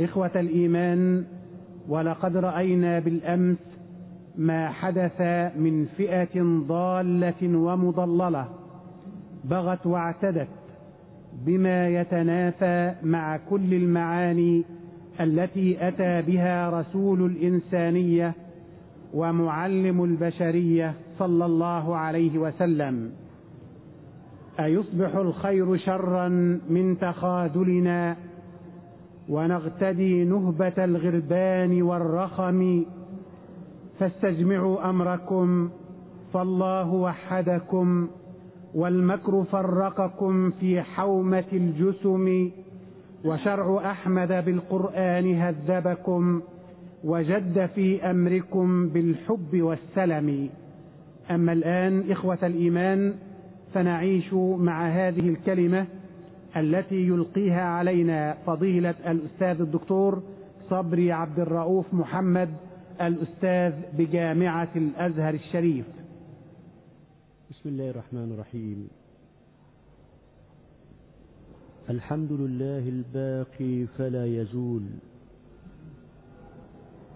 إخوة الإيمان ولقد رأينا بالأمس ما حدث من فئة ضالة ومضللة بغت واعتدت بما يتنافى مع كل المعاني التي أتى بها رسول الإنسانية ومعلم البشرية صلى الله عليه وسلم. أيصبح الخير شرا من تخاذلنا ونغتدي نهبة الغربان والرخم فاستجمعوا أمركم فالله وحدكم والمكر فرقكم في حومة الجسم وشرع أحمد بالقرآن هذبكم وجد في أمركم بالحب والسلم. أما الآن إخوة الإيمان فنعيش مع هذه الكلمة التي يلقيها علينا فضيلة الأستاذ الدكتور صبري عبد الرؤوف محمد الأستاذ بجامعة الأزهر الشريف. بسم الله الرحمن الرحيم. الحمد لله الباقي فلا يزول.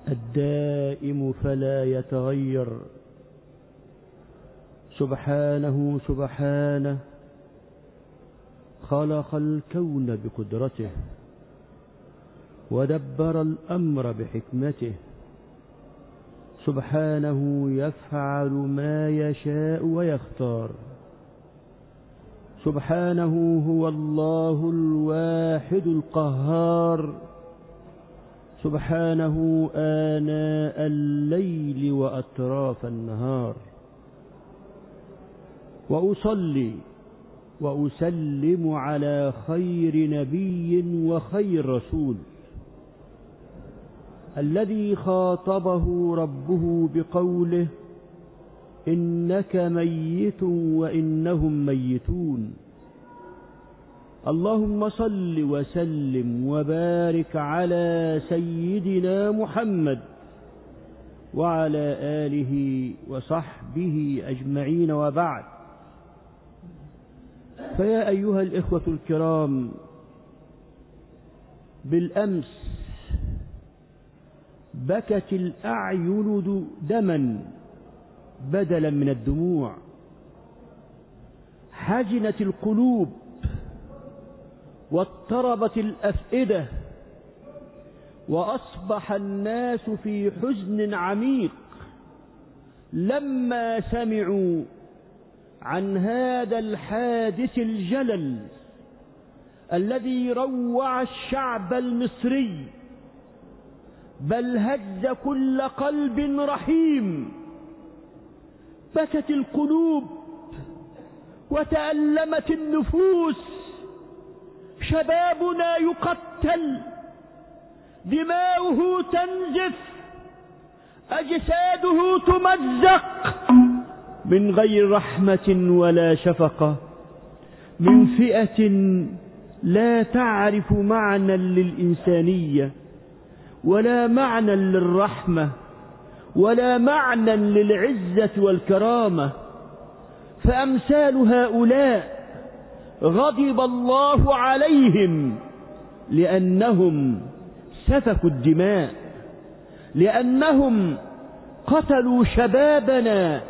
الدائم فلا يتغير. سبحانه سبحانه خلق الكون بقدرته ودبر الأمر بحكمته سبحانه يفعل ما يشاء ويختار سبحانه هو الله الواحد القهار سبحانه آناء الليل وأطراف النهار وأصلي وأسلم على خير نبي وخير رسول. الذي خاطبه ربه بقوله إنك ميت وإنهم ميتون. اللهم صل وسلم وبارك على سيدنا محمد وعلى آله وصحبه أجمعين وبعد. فيا أيها الإخوة الكرام بالأمس بكت الأعين دما بدلا من الدموع حزنت القلوب واضطربت الأفئدة وأصبح الناس في حزن عميق لما سمعوا عن هذا الحادث الجلل الذي روع الشعب المصري بل هز كل قلب رحيم. بكت القلوب وتألمت النفوس. شبابنا يقتل دماؤه تنزف أجساده تمزق. من غير رحمة ولا شفقة من فئة لا تعرف معنى للإنسانية ولا معنى للرحمة ولا معنى للعزة والكرامة. فأمثال هؤلاء غضب الله عليهم لأنهم سفكوا الدماء لأنهم قتلوا شبابنا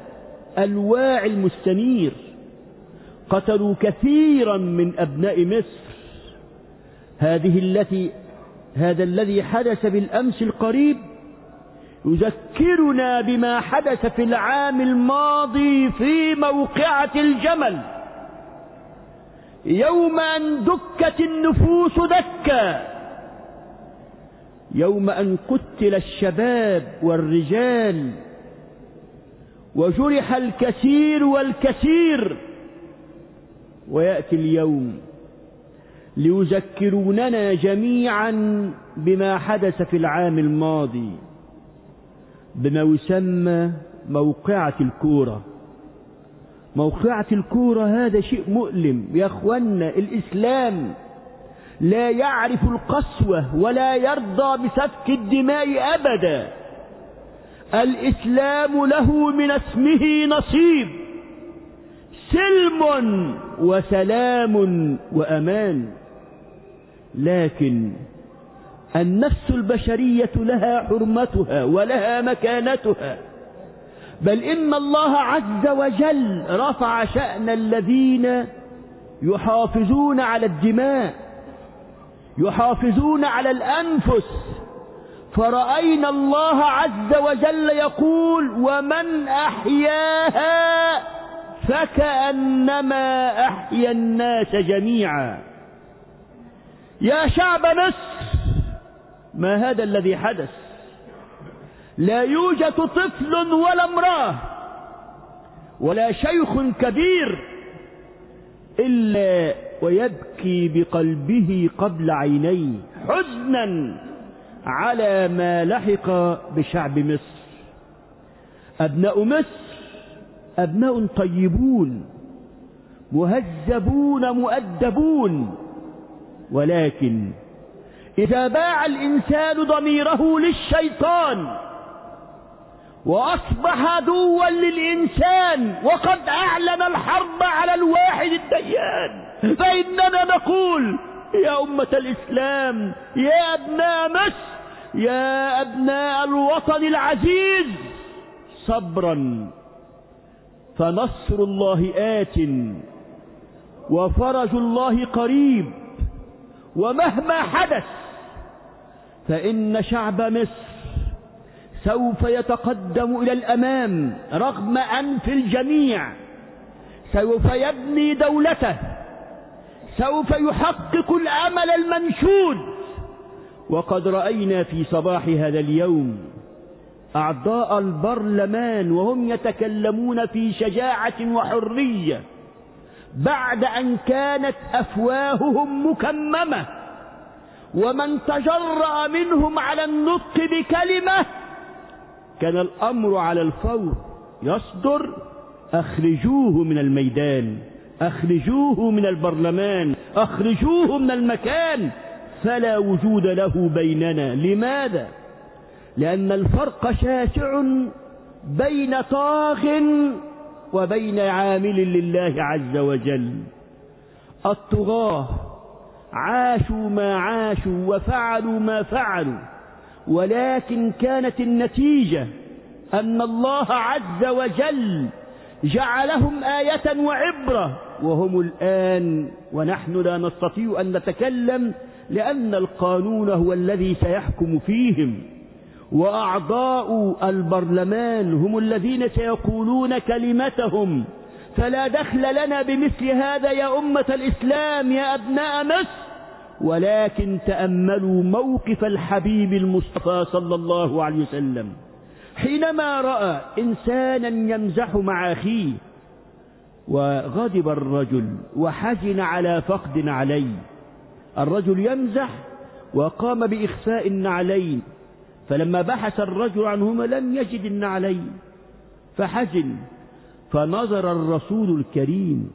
الواعي المستنير. قتلوا كثيرا من أبناء مصر. هذه التي هذا الذي حدث بالأمس القريب يذكرنا بما حدث في العام الماضي في موقعة الجمل. يوم أن دكت النفوس دكا. يوم أن قتل الشباب والرجال. وجرح الكثير والكثير. ويأتي اليوم ليذكروننا جميعا بما حدث في العام الماضي بما يسمى موقعة الكورة. موقعة الكورة هذا شيء مؤلم يا اخوانا الإسلام لا يعرف القسوة ولا يرضى بسفك الدماء أبدا. الإسلام له من اسمه نصيب. سلم وسلام وأمان. لكن النفس البشرية لها حرمتها ولها مكانتها. بل إن الله عز وجل رفع شأن الذين يحافظون على الدماء يحافظون على الأنفس. فرأينا الله عز وجل يقول ومن أحياها فكأنما أحيا الناس جميعا. يا شعب مصر ما هذا الذي حدث؟ لا يوجد طفل ولا امرأة ولا شيخ كبير إلا ويبكي بقلبه قبل عينيه حزنا. على ما لحق بشعب مصر. أبناء مصر أبناء طيبون مهذبون مؤدبون. ولكن إذا باع الإنسان ضميره للشيطان وأصبح عدوا للإنسان وقد أعلن الحرب على الواحد الديان فإننا نقول يا أمة الإسلام يا أبناء مصر يا أبناء الوطن العزيز صبرا فنصر الله آت وفرج الله قريب ومهما حدث فإن شعب مصر سوف يتقدم إلى الأمام رغم أنف الجميع سوف يبني دولته سوف يحقق الأمل المنشود وقد رأينا في صباح هذا اليوم أعضاء البرلمان وهم يتكلمون في شجاعة وحرية بعد أن كانت أفواههم مكممة ومن تجرأ منهم على النطق بكلمة كان الأمر على الفور. يصدر أخرجوه من الميدان أخرجوه من البرلمان أخرجوه من المكان. فلا وجود له بيننا. لماذا؟ لأن الفرق شاسع بين طاغ وبين عامل لله عز وجل. الطغاة عاشوا ما عاشوا وفعلوا ما فعلوا ولكن كانت النتيجة أن الله عز وجل جعلهم آية وعبرة. وهم الآن ونحن لا نستطيع أن نتكلم لأن القانون هو الذي سيحكم فيهم وأعضاء البرلمان هم الذين سيقولون كلمتهم. فلا دخل لنا بمثل هذا يا أمة الإسلام يا أبناء مصر. ولكن تأملوا موقف الحبيب المصطفى صلى الله عليه وسلم. حينما رأى إنسانا يمزح مع أخيه وغضب الرجل وحزن على فقد عليه الرجل يمزح وقام بإخفاء النعلين فلما بحث الرجل عنهما لم يجد النعلين فحزن فنظر الرسول الكريم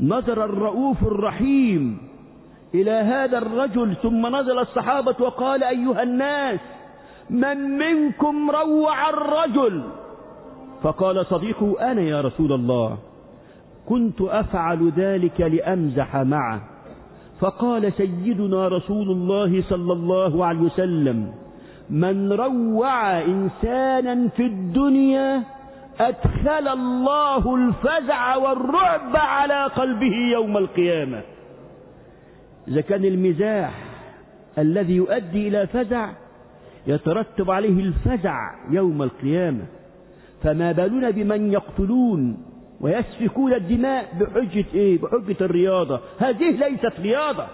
نظر الرؤوف الرحيم إلى هذا الرجل ثم نزل الصحابة وقال أيها الناس من منكم روع الرجل؟ فقال صديقه أنا يا رسول الله كنت أفعل ذلك لأمزح معه. فقال سيدنا رسول الله صلى الله عليه وسلم من روع إنسانا في الدنيا أدخل الله الفزع والرعب على قلبه يوم القيامة. إذا كان المزاح الذي يؤدي إلى فزع يترتب عليه الفزع يوم القيامة. فما بالنا بمن يقتلون؟ ويسفكون الدماء بحجة إيه؟ بحجة الرياضة. هذه ليست رياضة.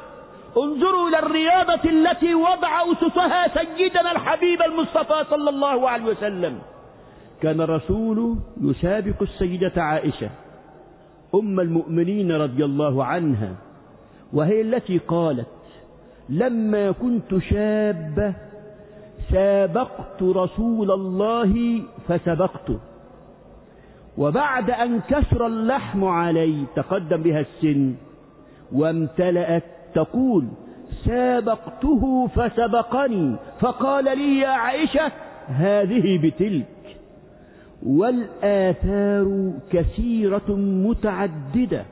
انظروا إلى الرياضة التي وضع أسسها سيدنا الحبيب المصطفى صلى الله عليه وسلم. كان الرسول يسابق السيدة عائشة أم المؤمنين رضي الله عنها وهي التي قالت لما كنت شابة سابقت رسول الله فسبقته. وبعد أن كسر اللحم علي تقدم بها السن وامتلأت تقول سابقته فسبقني فقال لي يا عائشة هذه بتلك. والآثار كثيرة متعددة.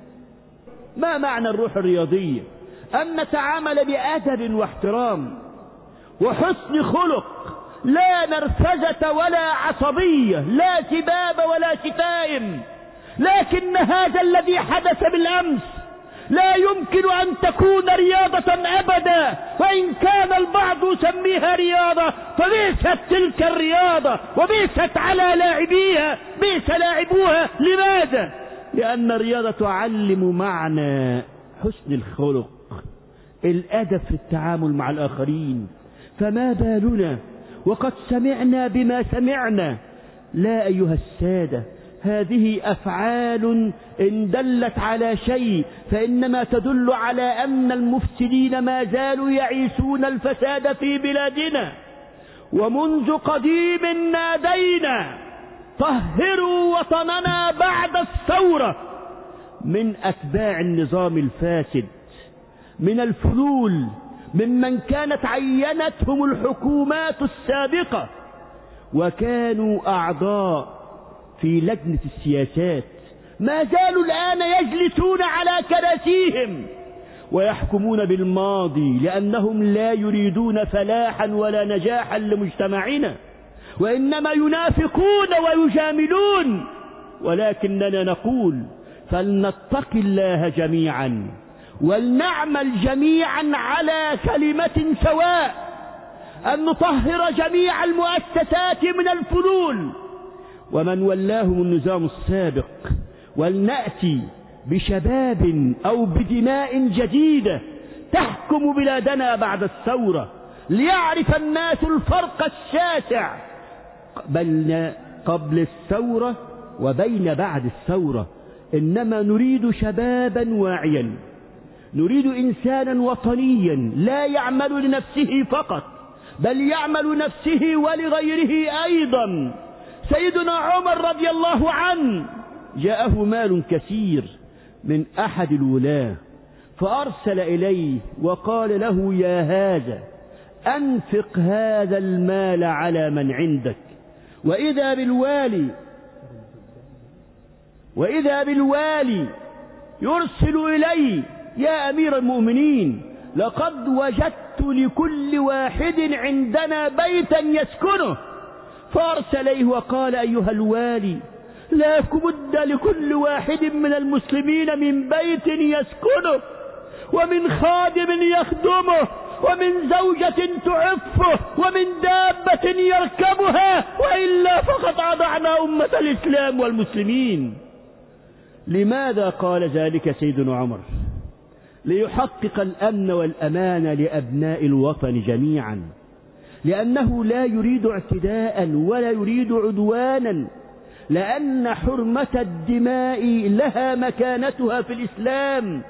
ما معنى الروح الرياضية؟ أن نتعامل بأدب واحترام وحسن خلق لا نرفزة ولا عصبية لا سباب ولا شتائم لكن هذا الذي حدث بالأمس لا يمكن أن تكون رياضة أبدا. وإن كان البعض يسميها رياضة فبئست تلك الرياضة وبئست على لاعبيها. بئس لاعبوها. لماذا؟ لأن الرياضة تعلم معنى حسن الخلق الأدب في التعامل مع الآخرين. فما بالنا وقد سمعنا بما سمعنا. لا أيها السادة هذه أفعال إن دلت على شيء فإنما تدل على أن المفسدين ما زالوا يعيشون الفساد في بلادنا. ومنذ قديم نادينا طهروا وطننا بعد الثورة. من أتباع النظام الفاسد من الفلول ممن كانت عينتهم الحكومات السابقة وكانوا أعضاء في لجنة السياسات. ما زالوا الآن يجلسون على كراسيهم ويحكمون بالماضي لأنهم لا يريدون فلاحا ولا نجاحا لمجتمعنا وإنما ينافقون ويجاملون. ولكننا نقول فلنتق الله جميعا. ولنعمل جميعا على كلمة سواء. أن نطهر جميع المؤسسات من الفلول ومن ولاهم النظام السابق. ولنأتي بشباب أو بدماء جديدة تحكم بلادنا بعد الثورة. ليعرف الناس الفرق الشاسع. بين قبل الثورة وبين بعد الثورة. إنما نريد شبابا واعيا. نريد إنسانا وطنيا لا يعمل لنفسه فقط بل يعمل نفسه ولغيره أيضا. سيدنا عمر رضي الله عنه جاءه مال كثير من أحد الولاة فأرسل إليه وقال له يا هذا أنفق هذا المال على من عندك وإذا بالوالي وإذا بالوالي يرسل إلي يا أمير المؤمنين لقد وجدت لكل واحد عندنا بيتا يسكنه. فأرسل إليه وقال أيها الوالي لا بد لكل واحد من المسلمين من بيت يسكنه ومن خادم يخدمه ومن زوجة تعفه ومن دابة يركبها وإلا فقد أضعنا أمة الإسلام والمسلمين. لماذا قال ذلك سيدنا عمر؟ ليحقق الأمن والأمان لأبناء الوطن جميعا. لأنه لا يريد اعتداء ولا يريد عدوانا. لأن حرمة الدماء لها مكانتها في الإسلام.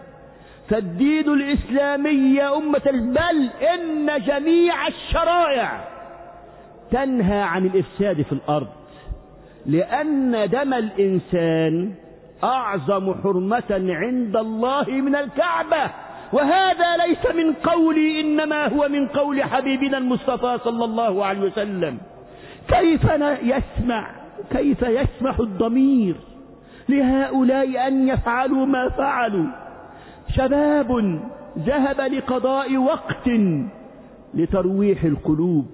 فالدين الإسلامي يا أمة بل إن جميع الشرائع تنهى عن الإفساد في الأرض. لأن دم الإنسان أعظم حرمة عند الله من الكعبة. وهذا ليس من قولي إنما هو من قول حبيبنا المصطفى صلى الله عليه وسلم. كيف يسمع كيف يسمح الضمير لهؤلاء أن يفعلوا ما فعلوا؟ شباب ذهب لقضاء وقت لترويح القلوب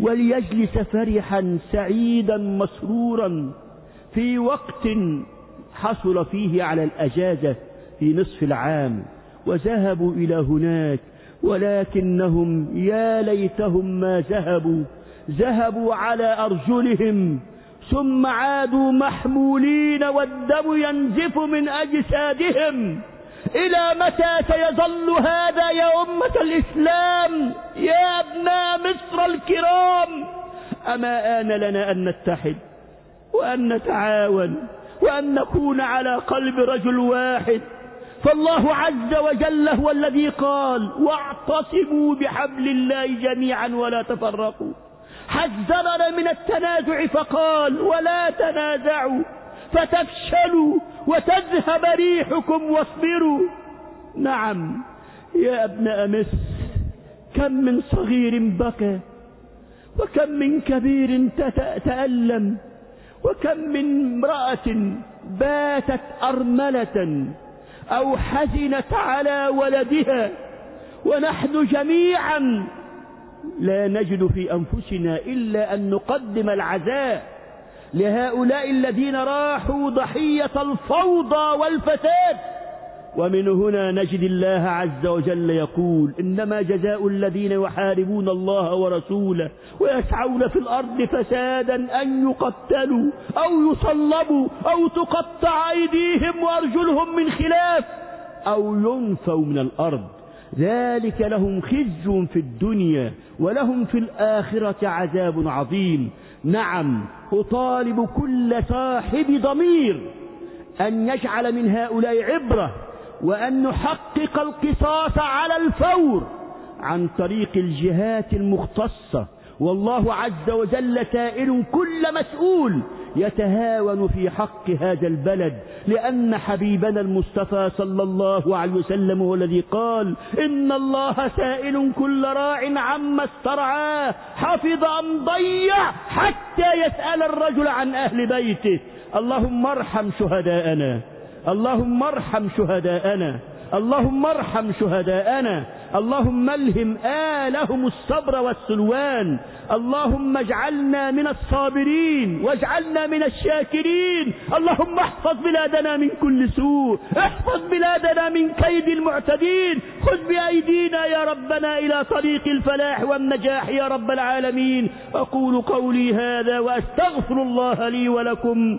وليجلس فرحا سعيدا مسرورا في وقت حصل فيه على الأجازة في نصف العام وذهبوا إلى هناك ولكنهم يا ليتهم ما ذهبوا ذهبوا على أرجلهم ثم عادوا محمولين والدم ينزف من أجسادهم. إلى متى سيظل هذا يا أمة الإسلام؟ يا أبناء مصر الكرام. أما آن لنا أن نتحد وأن نتعاون وأن نكون على قلب رجل واحد. فالله عز وجل هو الذي قال واعتصموا بحبل الله جميعا ولا تفرقوا. حذرنا من التنازع فقال ولا تنازعوا فتفشلوا وتذهب ريحكم واصبروا. نعم يا ابناء مصر كم من صغير بكى وكم من كبير تألم. وكم من امرأة باتت أرملة أو حزنت على ولدها ونحن جميعا لا نجد في أنفسنا إلا أن نقدم العزاء لهؤلاء الذين راحوا ضحية الفوضى والفساد. ومن هنا نجد الله عز وجل يقول إنما جزاء الذين يحاربون الله ورسوله ويسعون في الأرض فسادا أن يقتلوا أو يصلبوا أو تقطع أيديهم وأرجلهم من خلاف أو ينفوا من الأرض. ذلك لهم خزي في الدنيا ولهم في الآخرة عذاب عظيم. نعم أطالب كل صاحب ضمير أن يجعل من هؤلاء عبرة وأن نحقق القصاص على الفور عن طريق الجهات المختصة. والله عز وجل سائل كل مسؤول يتهاون في حق هذا البلد لأن حبيبنا المصطفى صلى الله عليه وسلم هو الذي قال إن الله سائل كل راع عما استرعاه حفظ أم ضيع حتى يسأل الرجل عن أهل بيته. اللهم ارحم شهداءنا. اللهم ارحم شهداءنا. اللهم ارحم شهداءنا. اللهم الهم آلهم الصبر والسلوان. اللهم اجعلنا من الصابرين. واجعلنا من الشاكرين. اللهم احفظ بلادنا من كل سوء. احفظ بلادنا من كيد المعتدين. خذ بأيدينا يا ربنا إلى طريق الفلاح والنجاح يا رب العالمين. أقول قولي هذا وأستغفر الله لي ولكم.